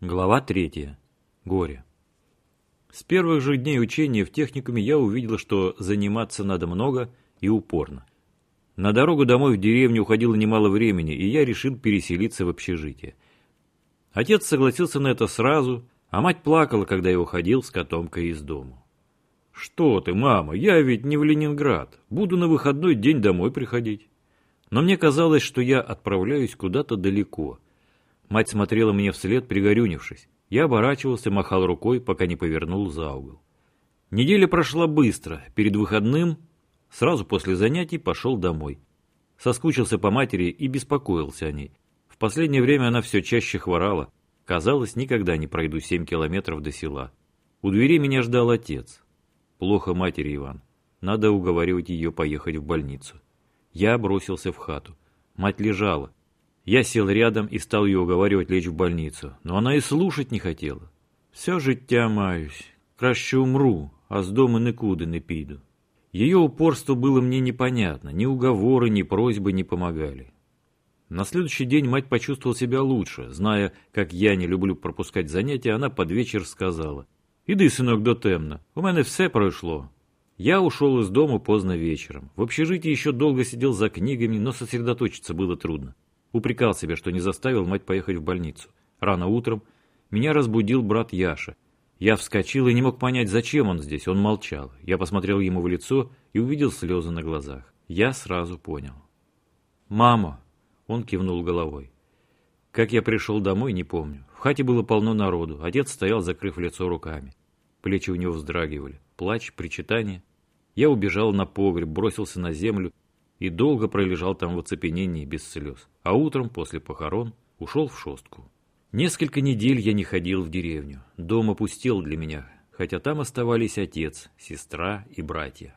Глава третья. Горе. С первых же дней учения в техникуме я увидел, что заниматься надо много и упорно. На дорогу домой в деревню уходило немало времени, и я решил переселиться в общежитие. Отец согласился на это сразу, а мать плакала, когда я уходил с котомкой из дому. «Что ты, мама, я ведь не в Ленинград. Буду на выходной день домой приходить». Но мне казалось, что я отправляюсь куда-то далеко – Мать смотрела мне вслед, пригорюнившись. Я оборачивался, махал рукой, пока не повернул за угол. Неделя прошла быстро. Перед выходным, сразу после занятий, пошел домой. Соскучился по матери и беспокоился о ней. В последнее время она все чаще хворала. Казалось, никогда не пройду семь километров до села. У двери меня ждал отец. Плохо матери, Иван. Надо уговаривать ее поехать в больницу. Я бросился в хату. Мать лежала. Я сел рядом и стал ее уговаривать лечь в больницу, но она и слушать не хотела. «Все життя маюсь, краще умру, а с дома никуда не пиду». Ее упорство было мне непонятно, ни уговоры, ни просьбы не помогали. На следующий день мать почувствовала себя лучше. Зная, как я не люблю пропускать занятия, она под вечер сказала, «Иди, сынок, до темно, у мене все прошло». Я ушел из дома поздно вечером. В общежитии еще долго сидел за книгами, но сосредоточиться было трудно. Упрекал себя, что не заставил мать поехать в больницу. Рано утром меня разбудил брат Яша. Я вскочил и не мог понять, зачем он здесь. Он молчал. Я посмотрел ему в лицо и увидел слезы на глазах. Я сразу понял. «Мама!» Он кивнул головой. Как я пришел домой, не помню. В хате было полно народу. Отец стоял, закрыв лицо руками. Плечи у него вздрагивали. Плач, причитание. Я убежал на погреб, бросился на землю и долго пролежал там в оцепенении без слез, а утром после похорон ушел в шостку. Несколько недель я не ходил в деревню, дом опустел для меня, хотя там оставались отец, сестра и братья.